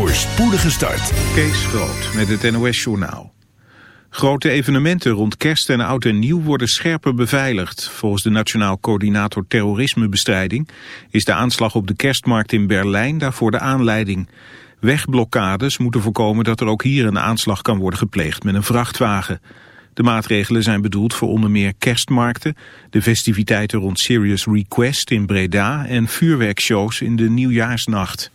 voor spoedige start. Kees Groot met het NOS-journaal. Grote evenementen rond kerst en oud en nieuw worden scherper beveiligd. Volgens de Nationaal Coördinator Terrorismebestrijding is de aanslag op de kerstmarkt in Berlijn daarvoor de aanleiding. Wegblokkades moeten voorkomen dat er ook hier een aanslag kan worden gepleegd met een vrachtwagen. De maatregelen zijn bedoeld voor onder meer kerstmarkten, de festiviteiten rond Serious Request in Breda en vuurwerkshows in de nieuwjaarsnacht.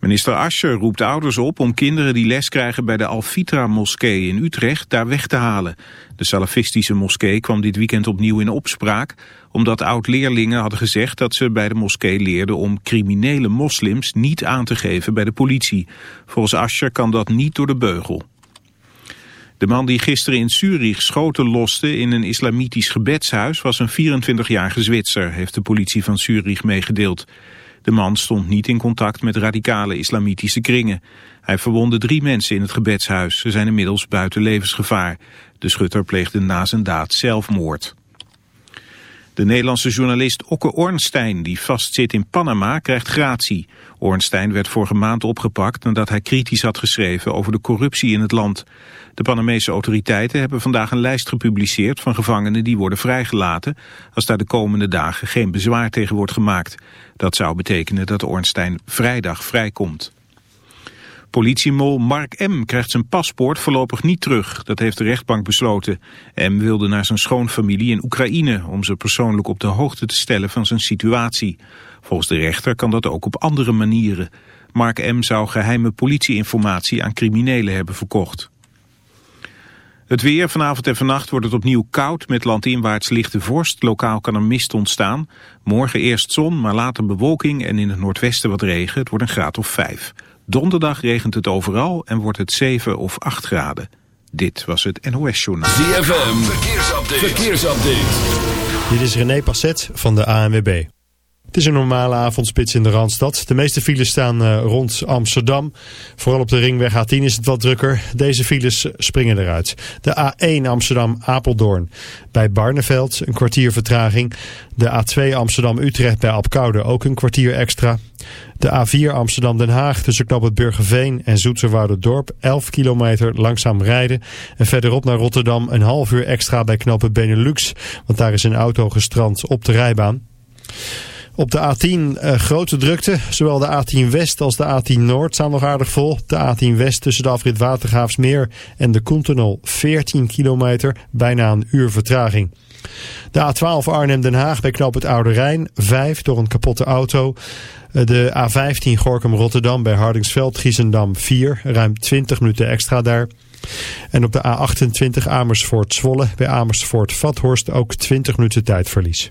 Minister Ascher roept ouders op om kinderen die les krijgen bij de Al-Fitra-moskee in Utrecht daar weg te halen. De salafistische moskee kwam dit weekend opnieuw in opspraak, omdat oud-leerlingen hadden gezegd dat ze bij de moskee leerden om criminele moslims niet aan te geven bij de politie. Volgens Ascher kan dat niet door de beugel. De man die gisteren in Zurich schoten loste in een islamitisch gebedshuis was een 24-jarige Zwitser, heeft de politie van Zurich meegedeeld. De man stond niet in contact met radicale islamitische kringen. Hij verwonde drie mensen in het gebedshuis. Ze zijn inmiddels buiten levensgevaar. De schutter pleegde na zijn daad zelfmoord. De Nederlandse journalist Okke Ornstein, die vastzit in Panama, krijgt gratie. Ornstein werd vorige maand opgepakt nadat hij kritisch had geschreven over de corruptie in het land. De Panamese autoriteiten hebben vandaag een lijst gepubliceerd van gevangenen die worden vrijgelaten als daar de komende dagen geen bezwaar tegen wordt gemaakt. Dat zou betekenen dat Ornstein vrijdag vrijkomt. Politiemol Mark M. krijgt zijn paspoort voorlopig niet terug. Dat heeft de rechtbank besloten. M. wilde naar zijn schoonfamilie in Oekraïne... om ze persoonlijk op de hoogte te stellen van zijn situatie. Volgens de rechter kan dat ook op andere manieren. Mark M. zou geheime politieinformatie aan criminelen hebben verkocht. Het weer, vanavond en vannacht wordt het opnieuw koud met landinwaarts lichte vorst. Lokaal kan er mist ontstaan. Morgen eerst zon, maar later bewolking en in het noordwesten wat regen. Het wordt een graad of 5. Donderdag regent het overal en wordt het 7 of 8 graden. Dit was het NOS Journaal. ZFM, verkeersupdate. verkeersupdate. Dit is René Passet van de ANWB. Het is een normale avondspits in de Randstad. De meeste files staan uh, rond Amsterdam. Vooral op de ringweg A10 is het wat drukker. Deze files springen eruit. De A1 Amsterdam-Apeldoorn. Bij Barneveld een kwartier vertraging. De A2 Amsterdam-Utrecht bij Apkoude ook een kwartier extra. De A4 Amsterdam-Den Haag tussen knop het Burgerveen en Dorp 11 kilometer langzaam rijden. En verderop naar Rotterdam een half uur extra bij knoppen Benelux. Want daar is een auto gestrand op de rijbaan. Op de A10 uh, grote drukte. Zowel de A10 West als de A10 Noord staan nog aardig vol. De A10 West tussen de afrit Watergraafsmeer en de Koentunnel 14 kilometer. Bijna een uur vertraging. De A12 Arnhem-Den Haag bij knoop het Oude Rijn 5 door een kapotte auto. De A15 Gorkum-Rotterdam bij Hardingsveld-Giezendam 4. Ruim 20 minuten extra daar. En op de A28 Amersfoort-Zwolle bij Amersfoort-Vathorst ook 20 minuten tijdverlies.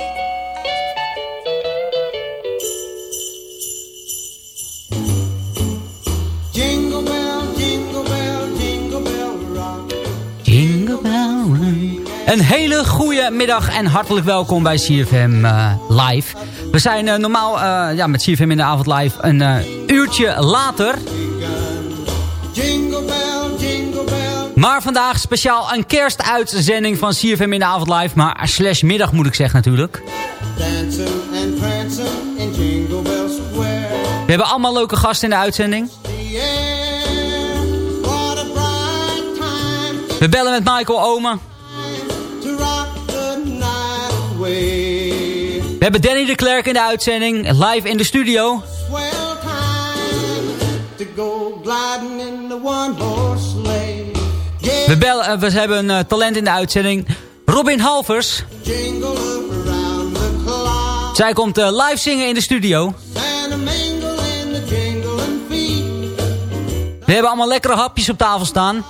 Een hele goede middag en hartelijk welkom bij CFM uh, Live. We zijn uh, normaal uh, ja, met CFM in de avond live een uurtje later. Maar vandaag speciaal een kerstuitzending van CFM in de avond live. Maar slash middag moet ik zeggen natuurlijk. We hebben allemaal leuke gasten in de uitzending. We bellen met Michael Omen. We hebben Danny de Klerk in de uitzending, live in de studio. We, bellen, uh, we hebben een uh, talent in de uitzending, Robin Halvers. Zij komt uh, live zingen in de studio. We hebben allemaal lekkere hapjes op tafel staan.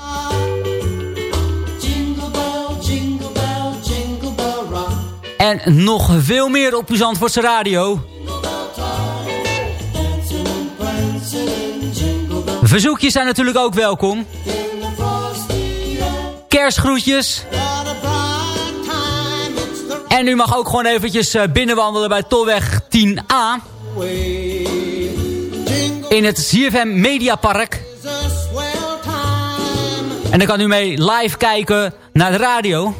En nog veel meer op uw Zandvoortse radio. Verzoekjes zijn natuurlijk ook welkom. Kerstgroetjes. En u mag ook gewoon eventjes eh, binnenwandelen bij Tolweg 10A. In het ZFM Mediapark. En dan kan u mee live kijken naar de radio.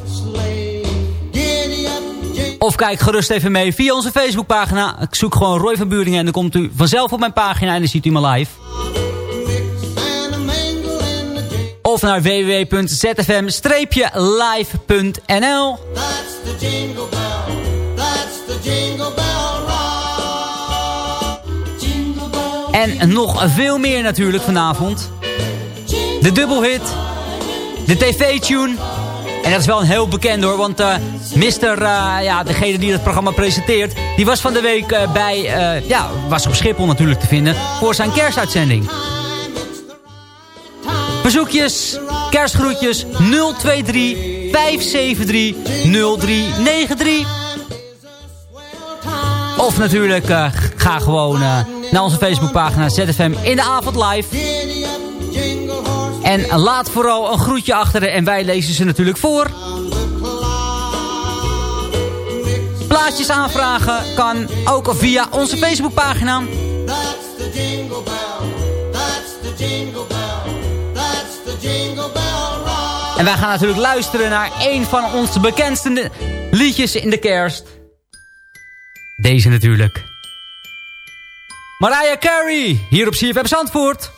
Of kijk gerust even mee via onze Facebookpagina. Ik zoek gewoon Roy van Buringen en dan komt u vanzelf op mijn pagina en dan ziet u me live. Of naar www.zfm-live.nl En nog veel meer natuurlijk vanavond. De dubbelhit. De tv-tune. En dat is wel een heel bekend hoor, want uh, Mister, uh, ja, degene die het programma presenteert... die was van de week uh, bij, ja, was op Schiphol natuurlijk te vinden... voor zijn kerstuitzending. Bezoekjes, kerstgroetjes 023 573 0393. Of natuurlijk, ga gewoon naar onze Facebookpagina ZFM in de avond live... En laat vooral een groetje achter en wij lezen ze natuurlijk voor. Plaatjes aanvragen kan ook via onze Facebookpagina. En wij gaan natuurlijk luisteren naar een van onze bekendste liedjes in de kerst. Deze natuurlijk. Mariah Carey, hier op CFM Zandvoort.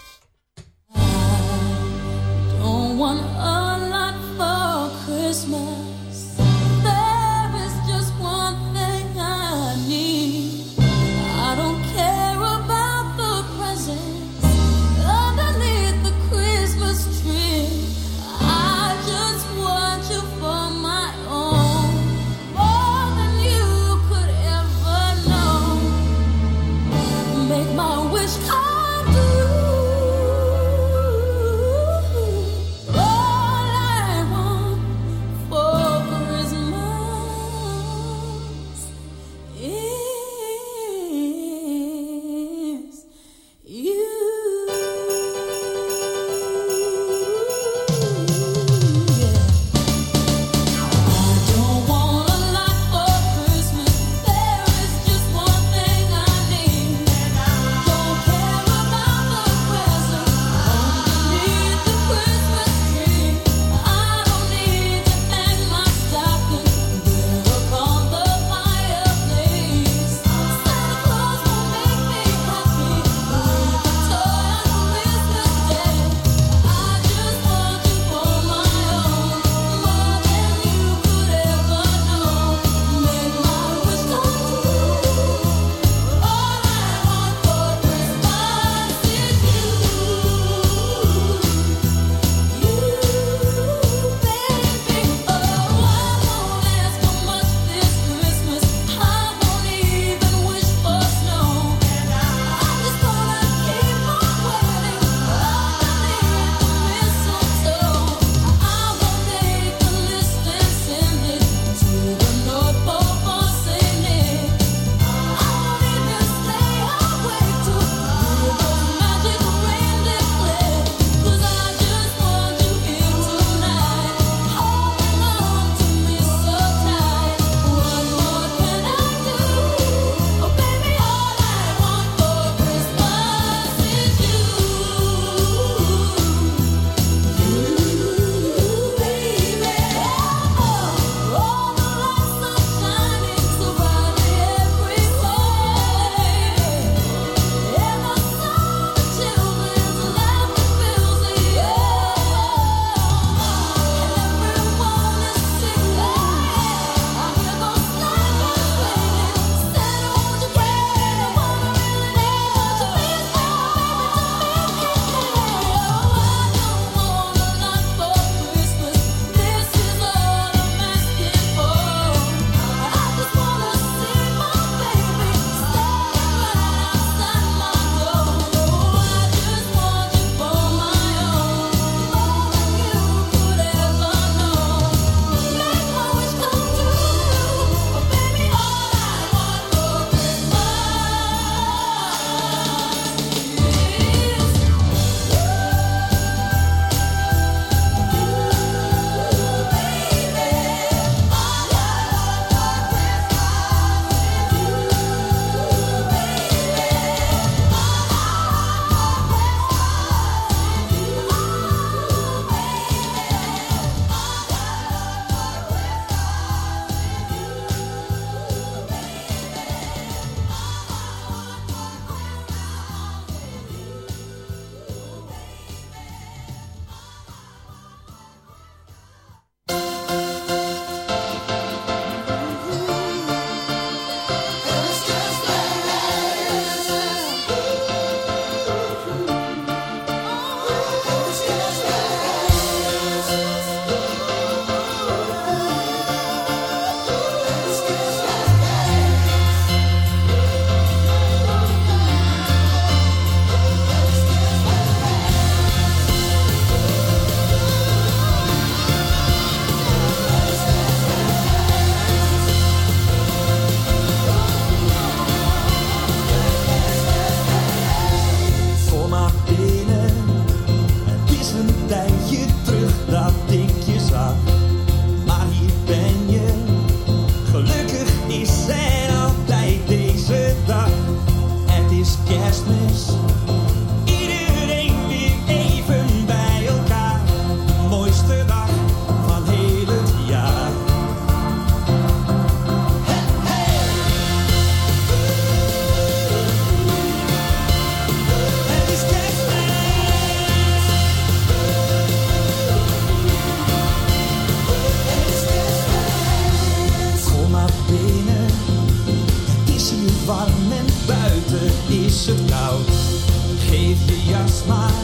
Je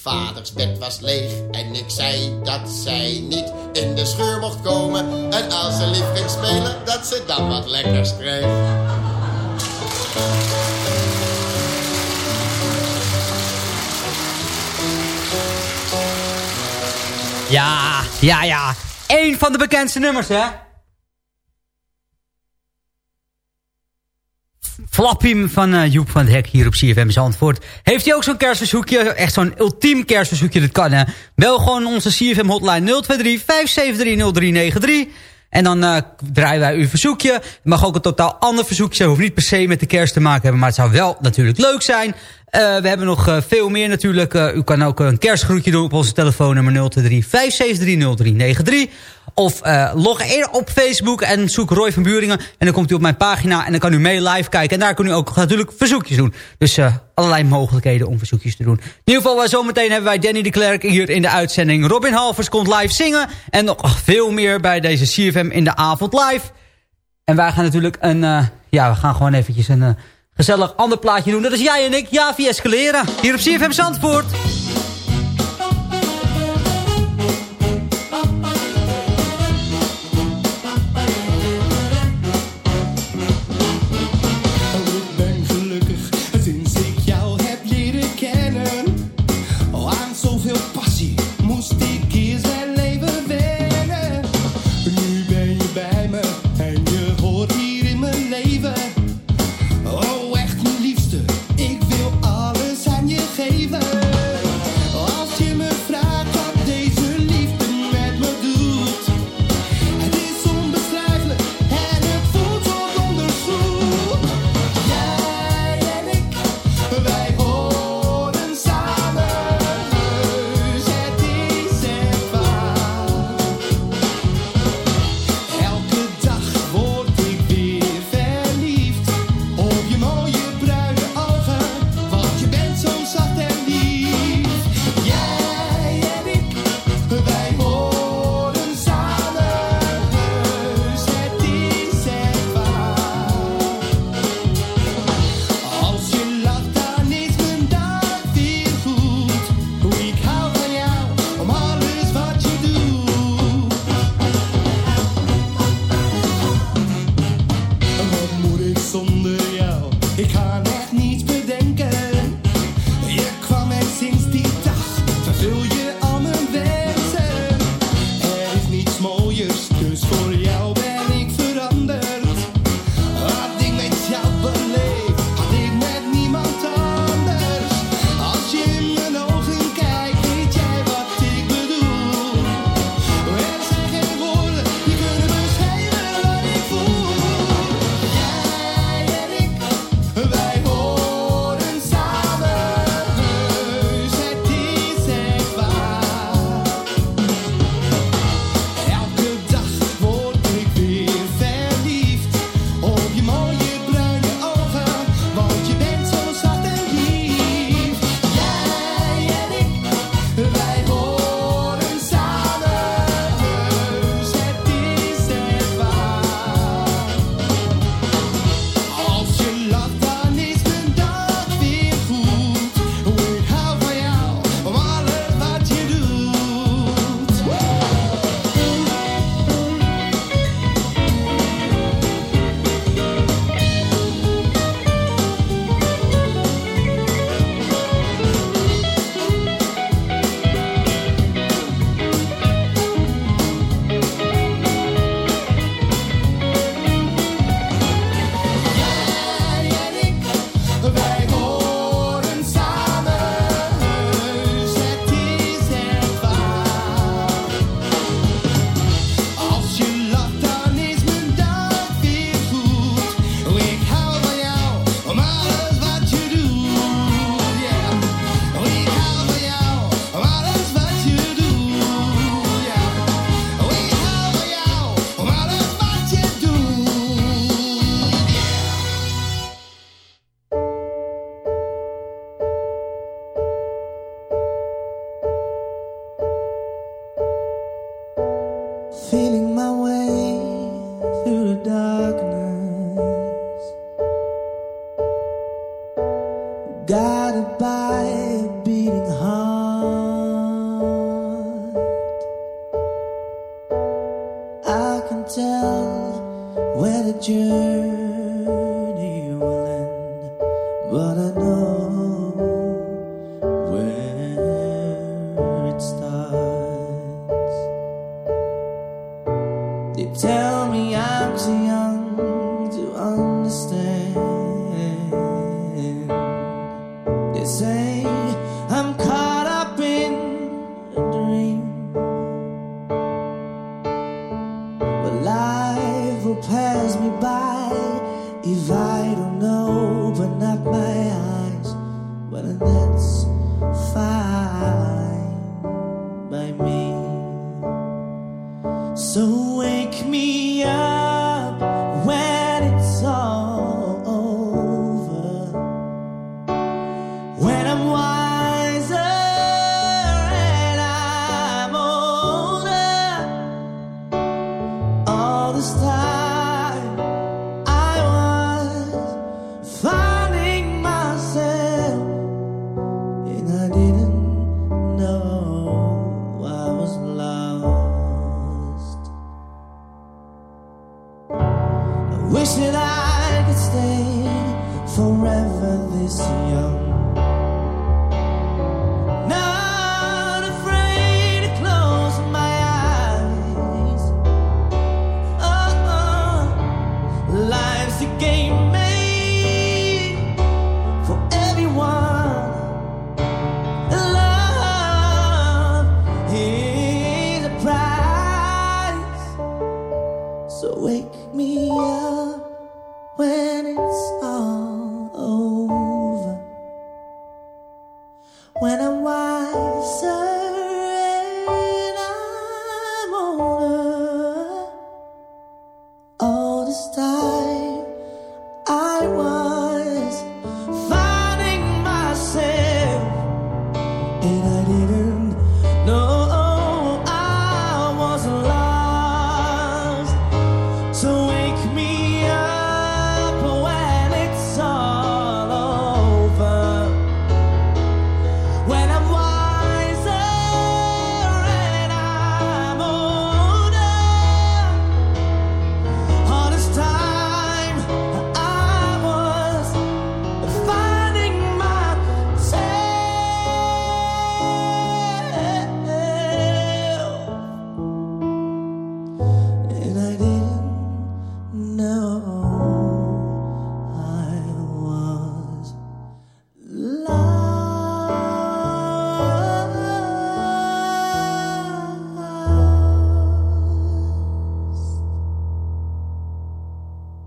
Vaders bed was leeg en ik zei dat zij niet in de scheur mocht komen. En als ze lief ging spelen, dat ze dan wat lekkers kreeg. Ja, ja, ja. Eén van de bekendste nummers, hè? Flappie van uh, Joep van het Hek hier op CFM Zandvoort. Heeft hij ook zo'n kerstverzoekje? Echt zo'n ultiem kerstverzoekje, dat kan hè. Bel gewoon onze CFM hotline 023-573-0393. En dan uh, draaien wij uw verzoekje. Mag ook een totaal ander verzoekje zijn. Hoeft niet per se met de kerst te maken hebben. Maar het zou wel natuurlijk leuk zijn. Uh, we hebben nog uh, veel meer natuurlijk. u kan ook een kerstgroetje doen op onze telefoonnummer 023-573-0393. Of log in op Facebook en zoek Roy van Buringen. En dan komt u op mijn pagina en dan kan u mee live kijken. En daar kun u ook natuurlijk verzoekjes doen. Dus allerlei mogelijkheden om verzoekjes te doen. In ieder geval, zometeen hebben wij Danny de Klerk hier in de uitzending. Robin Halvers komt live zingen. En nog veel meer bij deze CFM in de avond live. En wij gaan natuurlijk een... ja, we gaan gewoon eventjes een gezellig ander plaatje doen. Dat is jij en ik, Javi Escalera. Hier op CFM Zandvoort. All this time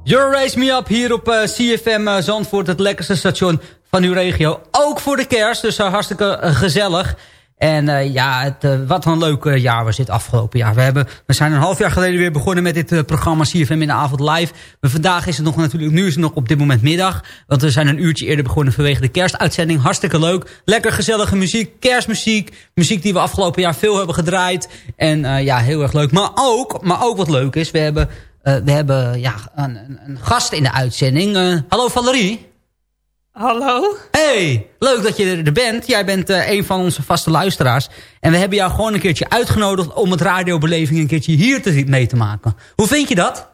Your Raise Me Up hier op eh, CFM eh, Zandvoort, het lekkerste station van uw regio. Ook voor de kerst, dus eh, hartstikke gezellig. En ja, het, wat een leuk jaar was dit afgelopen jaar. We, hebben, we zijn een half jaar geleden weer begonnen met dit programma CFM in de avond live. Maar vandaag is het nog natuurlijk, nu is het nog op dit moment middag. Want we zijn een uurtje eerder begonnen vanwege de kerstuitzending. Hartstikke leuk. Lekker gezellige muziek, kerstmuziek. Muziek die we afgelopen jaar veel hebben gedraaid. En ja, heel erg leuk. Maar ook, maar ook wat leuk is, we hebben, we hebben ja, een, een, een gast in de uitzending. Eh, hallo Valerie. Hallo? Hey, leuk dat je er bent. Jij bent eh, een van onze vaste luisteraars. En we hebben jou gewoon een keertje uitgenodigd... om het radiobeleving een keertje hier te, mee te maken. Hoe vind je dat?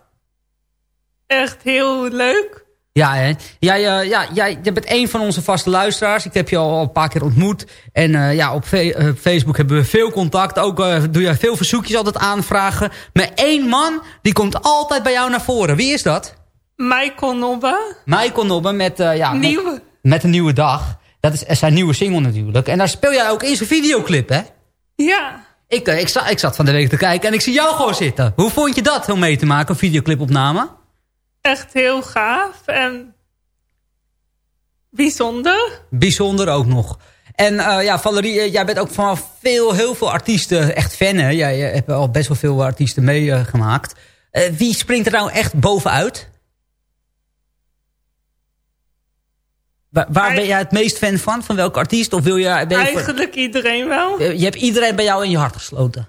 Echt heel leuk. Ja, hè? Jij, eh, ja, jij, jij bent een van onze vaste luisteraars. Ik heb je al een paar keer ontmoet. En eh, ja, op eh, Facebook hebben we veel contact. Ook doe je veel verzoekjes altijd aanvragen. Maar één man, die komt altijd bij jou naar voren. Wie is dat? Michael Nobbe. Michael Nobben met, ja, Nieuwe. met een nieuwe dag. Dat is zijn nieuwe single natuurlijk. En daar speel jij ook in zijn videoclip, hè? Ja. Ik, ik, zat, ik zat van de week te kijken en ik zie jou gewoon zitten. Hoe vond je dat om mee te maken, een videoclipopname? Echt heel gaaf en bijzonder. Bijzonder ook nog. En eh, ja, Valerie, eh, jij bent ook van veel, heel veel artiesten echt fan, hè? Jij eh, hebt al best wel veel artiesten meegemaakt. Wie springt er nou echt bovenuit? Waar, waar ben jij het meest fan van? Van welke artiest? Of wil je, Eigenlijk iedereen wel. Je hebt iedereen bij jou in je hart gesloten.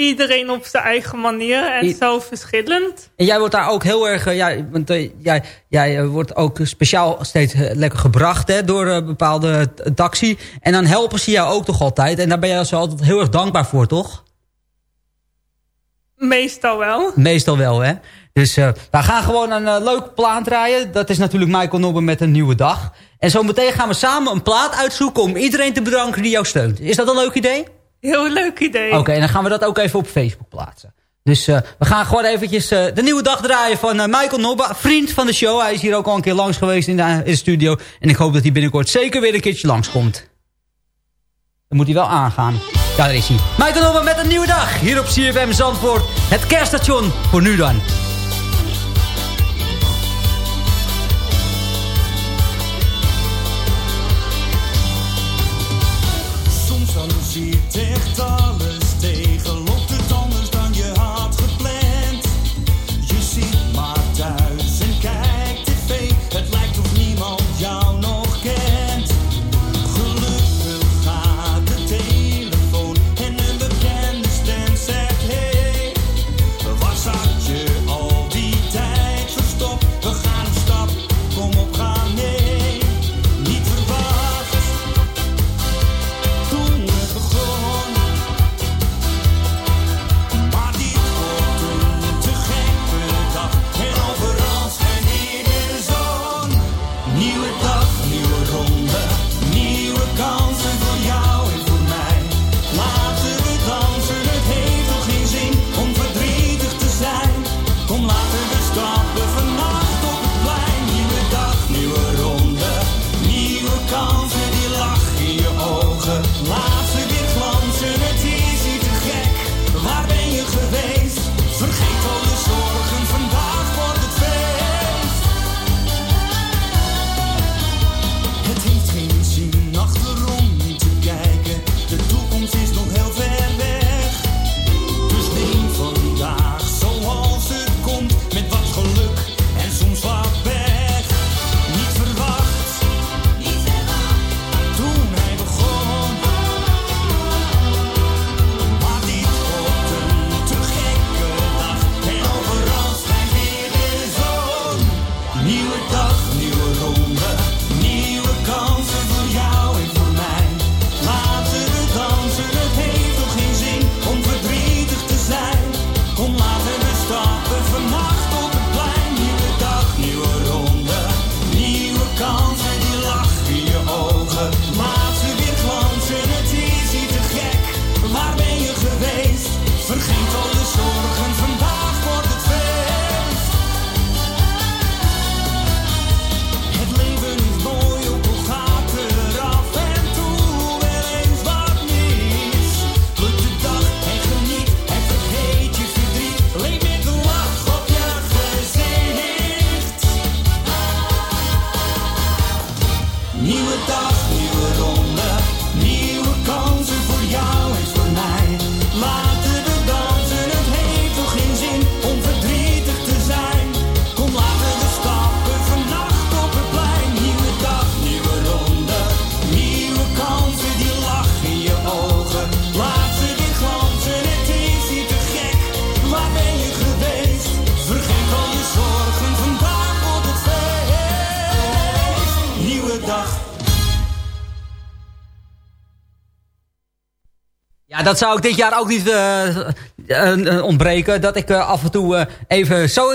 Iedereen op zijn eigen manier en I- zo verschillend. En jij wordt daar ook heel erg... eh, ja, want eh, jij, jij eh, wordt ook speciaal steeds lekker gebracht hè, door een bepaalde taxi. En dan helpen ze jou ook toch altijd. En daar ben jij zo altijd heel erg dankbaar voor, toch? Meestal wel. Meestal wel, hè? Dus we gaan gewoon een leuk plaat draaien. Dat is natuurlijk Michael Nobben met een nieuwe dag. En zo meteen gaan we samen een plaat uitzoeken... om iedereen te bedanken die jou steunt. Is dat een leuk idee? Heel leuk idee. Oké, dan gaan we dat ook even op Facebook plaatsen. Dus Dus eh, we gaan gewoon eventjes eh, de nieuwe dag draaien van eh, Michael Nobba. Vriend van de show. Hij is hier ook al een keer langs geweest in de, in de studio. En ik hoop dat hij binnenkort zeker weer een keertje langskomt. Dan moet hij wel aangaan. Ja, daar is hij. Michael Nobba met een nieuwe dag. Hier op CFM Zandvoort. Het kerststation voor nu dan. Ja, dat zou ik dit jaar ook niet eh, eh, ontbreken. Dat ik eh, af en toe even zo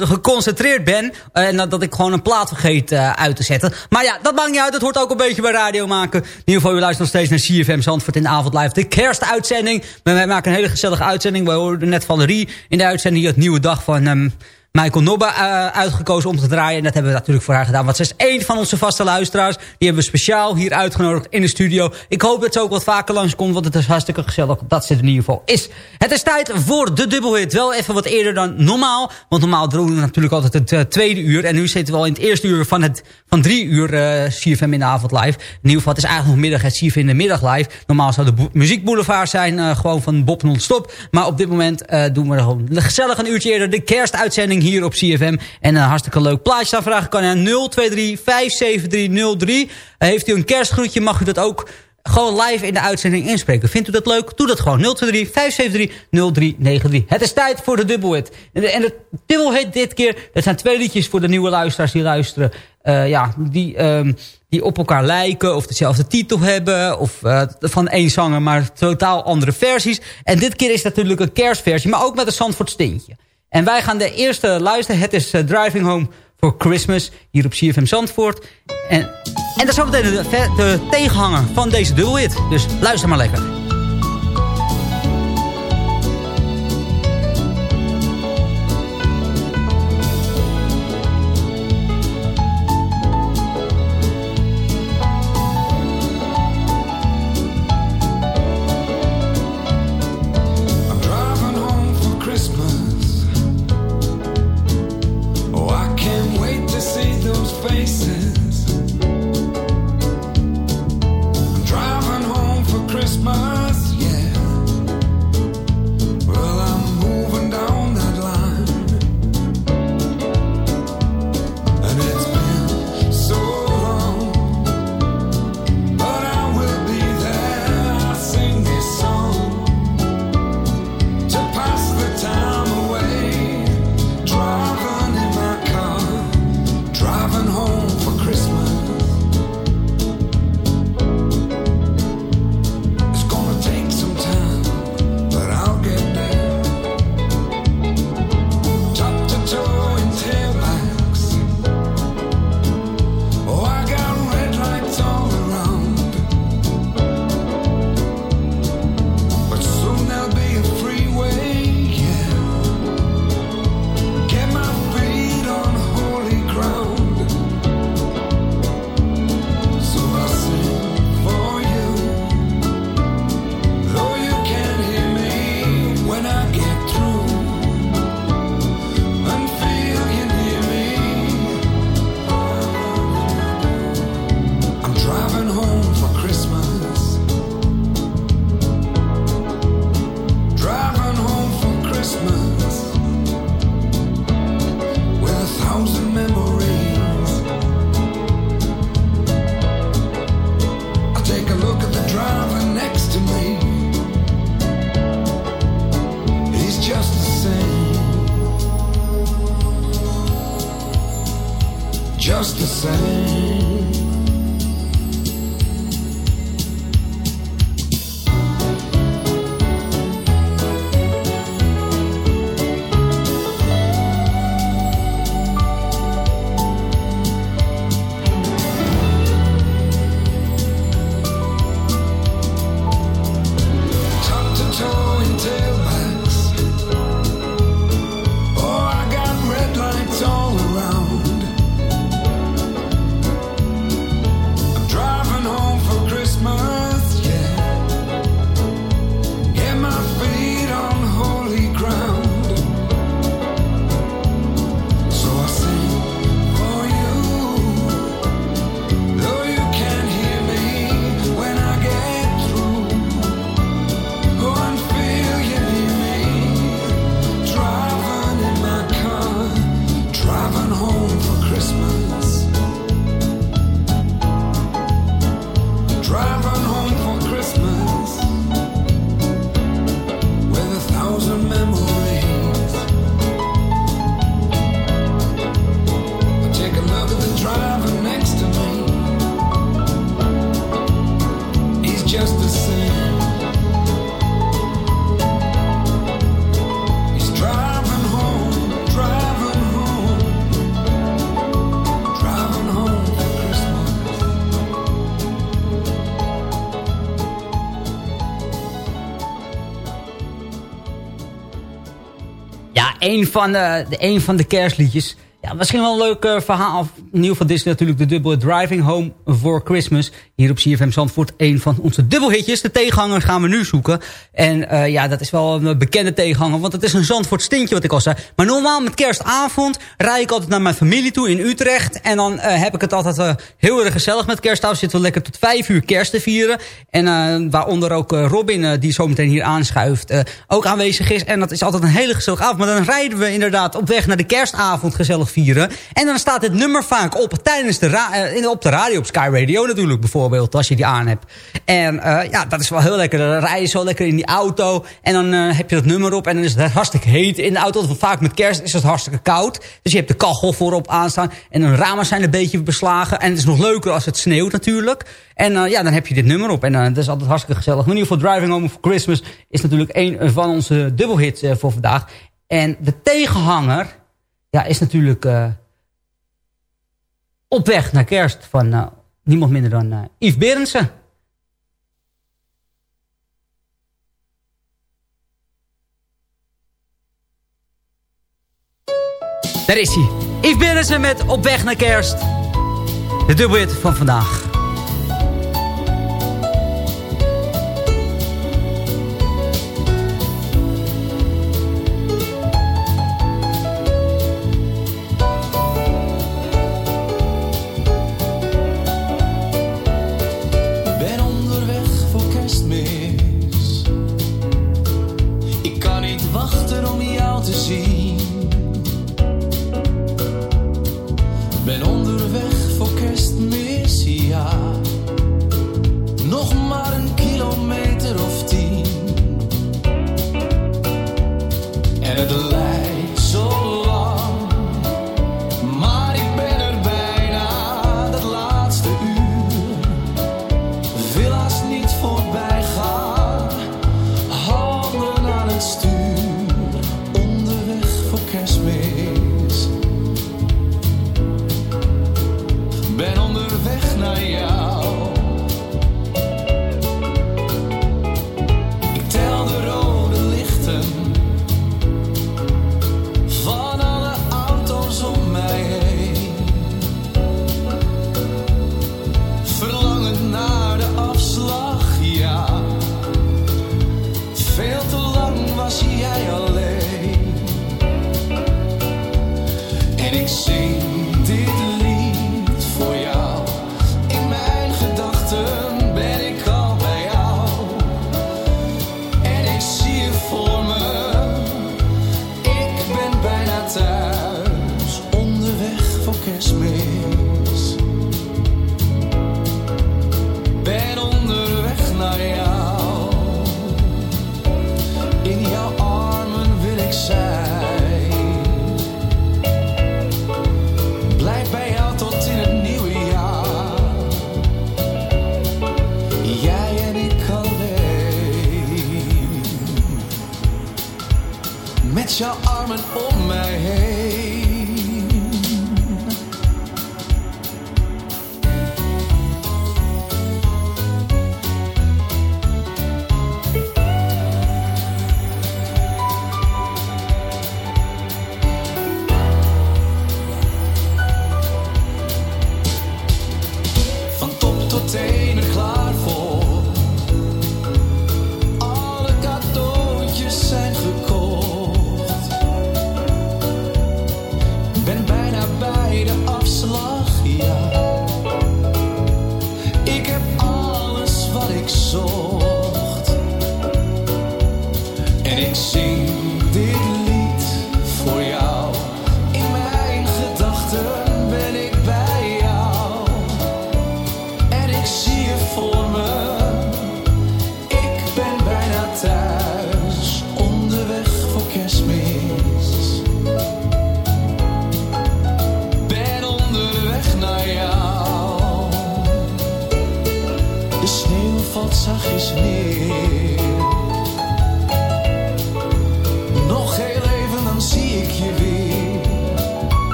geconcentreerd ben. en dat, ik gewoon een plaat vergeet uit te zetten. Maar ja, dat maakt niet uit. Dat hoort ook een beetje bij radio maken. In ieder geval, u luistert nog steeds naar CFM Zandvoort in de avond live. De kerstuitzending. Maar wij maken een hele gezellige uitzending. We hoorden net Valerie in de uitzending. Had nieuwe dag van... ehm, Michael Nobba eh, uitgekozen om te draaien. En dat hebben we natuurlijk voor haar gedaan. Want ze is één van onze vaste luisteraars. Die hebben we speciaal hier uitgenodigd in de studio. Ik hoop dat ze ook wat vaker langskomt. Want het is hartstikke gezellig dat ze er in ieder geval is. Het is tijd voor de dubbelhit. Wel even wat eerder dan normaal. Want normaal doen we natuurlijk altijd het eh, tweede uur. En nu zitten we al in het eerste uur van, het, van drie uur uh, CFM in de avond live. In ieder geval, het is eigenlijk nog middag het CFM in de middag live. Normaal zou de bo- muziekboulevard zijn. eh, gewoon van Bob non-stop. Maar op dit moment eh, doen we gewoon gezellig een uurtje eerder. De kerstuitzending hier op CFM. En een hartstikke leuk plaatje aanvragen kan aan 023 573 03. heeft u een kerstgroetje, mag u dat ook gewoon live in de uitzending inspreken. Vindt u dat leuk? Doe dat gewoon. 023 573 0393. Het is tijd voor de dubbelhit. En de, dubbelhit dit keer, dat zijn twee liedjes voor de nieuwe luisteraars die luisteren. Eh, ja, die, ehm, die op elkaar lijken of dezelfde titel hebben. Of eh, van één zanger, maar totaal andere versies. En dit keer is het natuurlijk een kerstversie, maar ook met een Zandvoort steentje. En wij gaan de eerste luisteren. Het is eh, Driving Home for Christmas. Hier op CFM Zandvoort. En, en dat is ook meteen de, de tegenhanger van deze dubbelhit. Dus luister maar lekker. just the same. Een van de, de, een van de kerstliedjes. Ja, misschien wel een leuk eh, verhaal. Geval, dit is natuurlijk de dubbele Driving Home for Christmas. Hier op CFM Zandvoort. Een van onze dubbelhitjes. De tegenhanger gaan we nu zoeken. En eh, ja, dat is wel een bekende tegenhanger. Want het is een Zandvoort stintje wat ik al zei. Maar normaal met kerstavond rijd ik altijd naar mijn familie toe in Utrecht. En dan eh, heb ik het altijd heel erg gezellig met kerstavond. Zitten we lekker tot vijf uur kerst te vieren. En waaronder ook Robin, die zometeen hier aanschuift, ook aanwezig is. En dat is altijd een hele gezellige avond. Maar dan rijden we inderdaad op weg naar de kerstavond gezellig vieren. En dan staat het nummer op tijdens de uh, op de radio, op Sky Radio natuurlijk bijvoorbeeld, als je die aan hebt. En uh, ja, dat is wel heel lekker. Dan rij je zo lekker in die auto en dan uh, heb je dat nummer op en dan is het hartstikke heet in de auto. Vaak met kerst is het hartstikke koud. Dus je hebt de kachel voorop aanstaan en de ramen zijn een beetje beslagen. En het is nog leuker als het sneeuwt natuurlijk. En ja, dan heb je dit nummer op en dat is altijd hartstikke gezellig. In ieder geval Driving Home for Christmas is natuurlijk een van onze dubbelhits voor vandaag. En de tegenhanger ja, is natuurlijk op weg naar kerst van uh, niemand minder dan uh, Yves Berendsen. Daar is hij. Yves Berendsen met Op weg naar kerst. De dubbelhit van vandaag.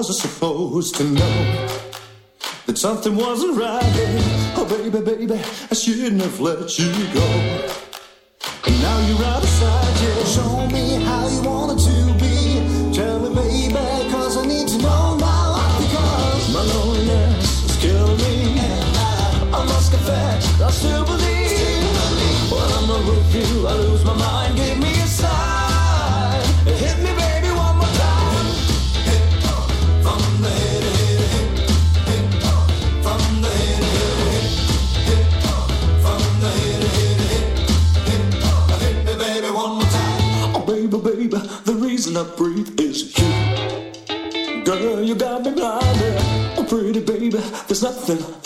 was I supposed to know that something wasn't right? Oh, baby, baby, I shouldn't have let you go. nothing.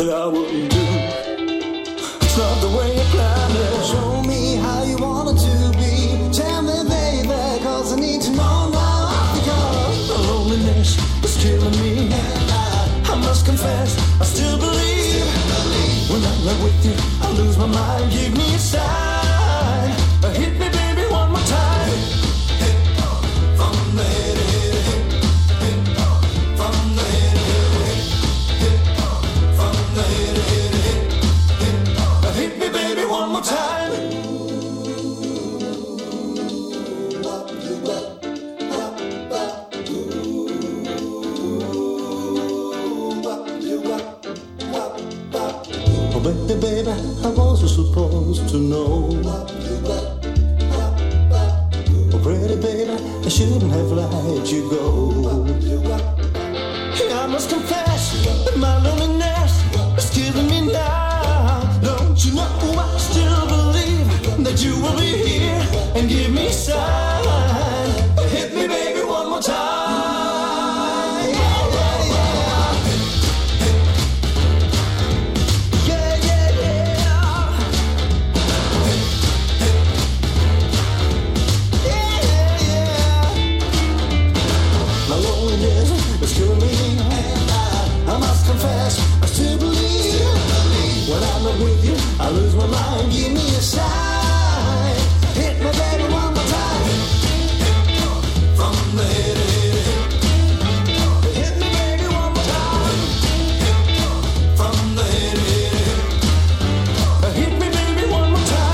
Baby one time.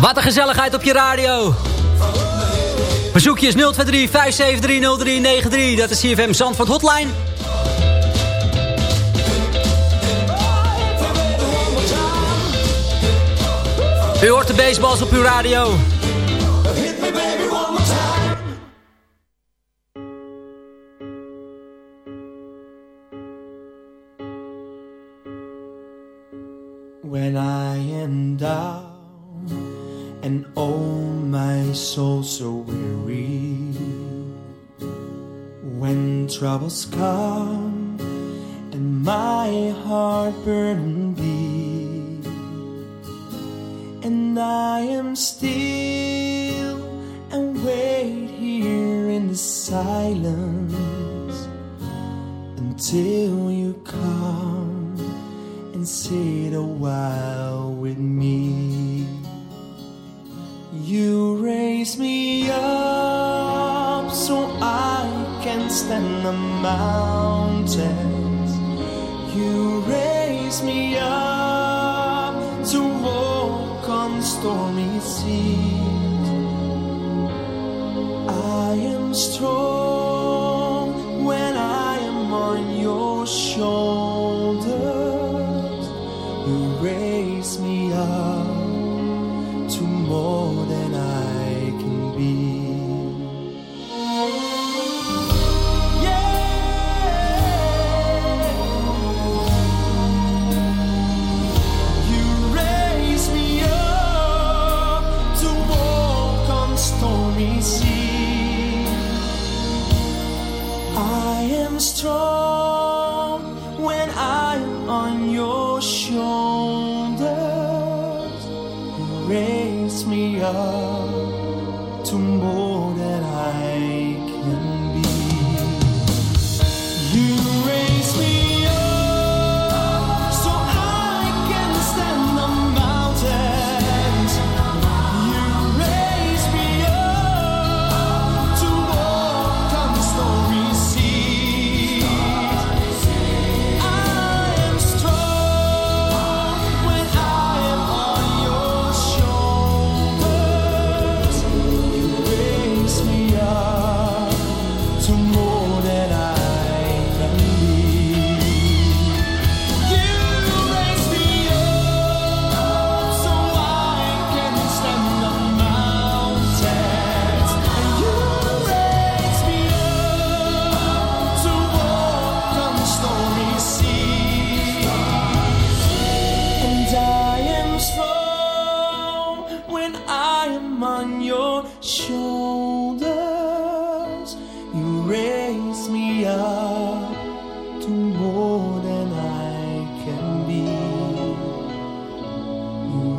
Wat een gezelligheid op je radio. Verzoekjes 023 573 0393. Dat is CFM Zandvoort Hotline. U hoort de baseballs op uw radio. When I am down and oh my soul so weary When troubles come shoulders, you raise me up.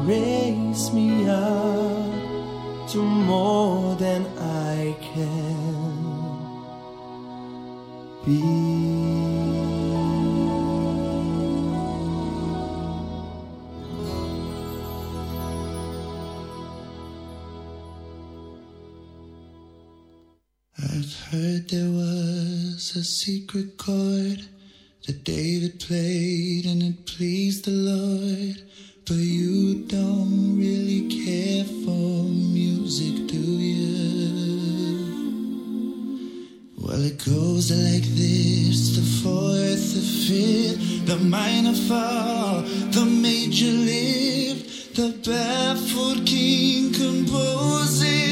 raise me up to more than I can be. I've heard there was a secret chord that David played and it pleased the Lord. But you don't really care for music, do you? Well, it goes like this the fourth, the fifth, the minor fall, the major lift, the baffled king composing.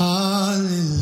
Hallelujah.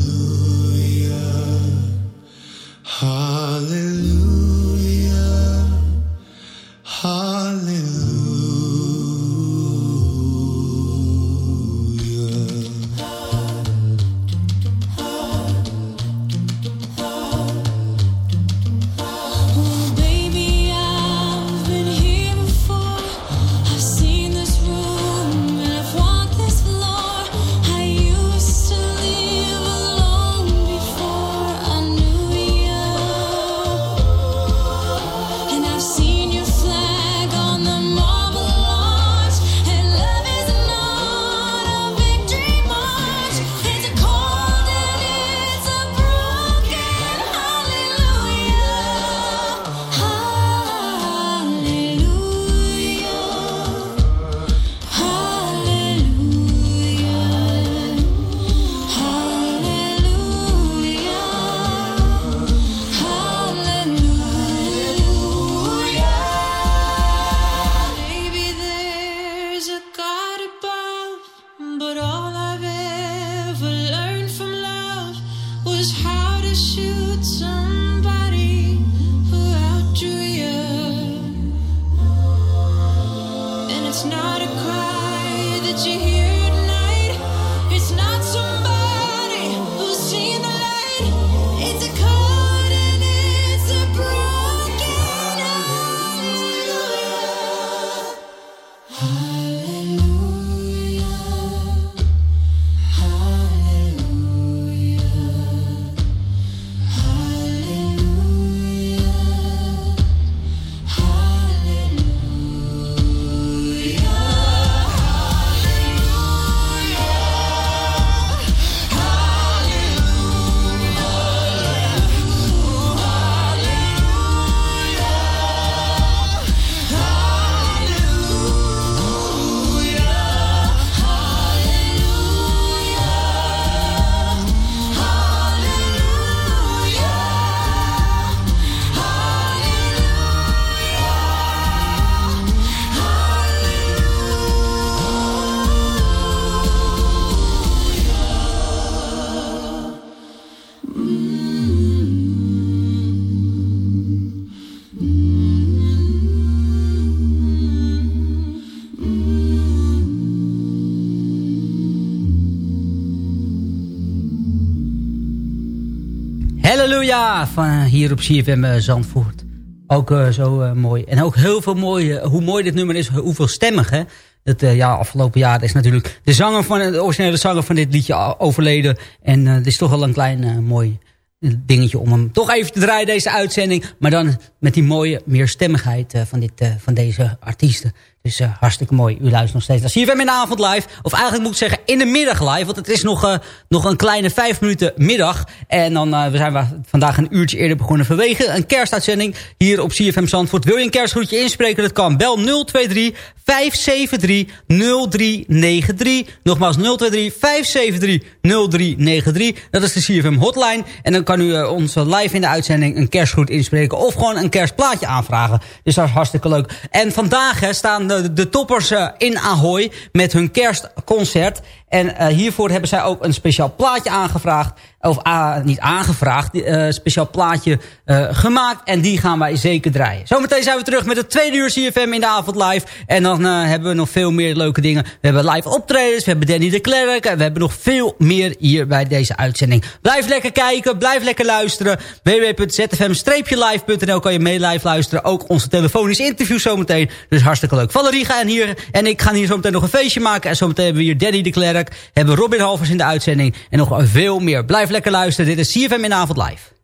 ja van eh, hier op CFM eh, Zandvoort. Ook eh, zo mooi. En ook heel veel mooie, hoe mooi dit nummer is, hoeveel stemmig hè. Dat, ja, afgelopen jaar is natuurlijk de, zanger van, de originele zanger van dit liedje overleden. En het is toch wel een klein mooi dingetje om hem toch even te draaien, deze uitzending. Maar dan met die mooie meerstemmigheid van, dit, van deze artiesten. Dus eh, hartstikke mooi. U luistert nog steeds naar CFM in de avond live. Of eigenlijk moet ik zeggen in de middag live. Want het is nog, eh, nog een kleine vijf minuten middag. En dan eh, we zijn we vandaag een uurtje eerder begonnen vanwege een kerstuitzending hier op CFM Zandvoort. Wil je een kerstgroetje inspreken? Dat kan. Bel 023 573 0393. Nogmaals 023 573 0393. Dat is de CFM hotline. En dan kan u ons live in de uitzending een kerstgroet inspreken. Of gewoon een kerstplaatje aanvragen. Dus dat is hartstikke leuk. En vandaag hè, staan de, toppers eh, in Ahoy met hun kerstconcert. En eh, hiervoor hebben zij ook een speciaal plaatje aangevraagd. Of ah, niet aangevraagd, een speciaal plaatje eh, gemaakt. En die gaan wij zeker draaien. Zometeen zijn we terug met het tweede uur CFM in de avond live. En dan eh, hebben we nog veel meer leuke dingen. We hebben live optredens, we hebben Danny de Klerk. En we hebben nog veel meer hier bij deze uitzending. Blijf lekker kijken, blijf lekker luisteren. www.zfm-live.nl kan je mee live luisteren. Ook onze telefonische interview zometeen. Dus hartstikke leuk. Valerie en, hier, en ik gaan hier zometeen nog een feestje maken. En zometeen hebben we hier Danny de Klerk. Hebben Robin Halvers in de uitzending. En nog veel meer. Blijf lekker luisteren. Dit is CFM in de avond live.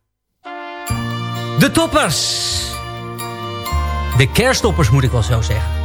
De toppers. De kersttoppers moet ik wel zo zeggen.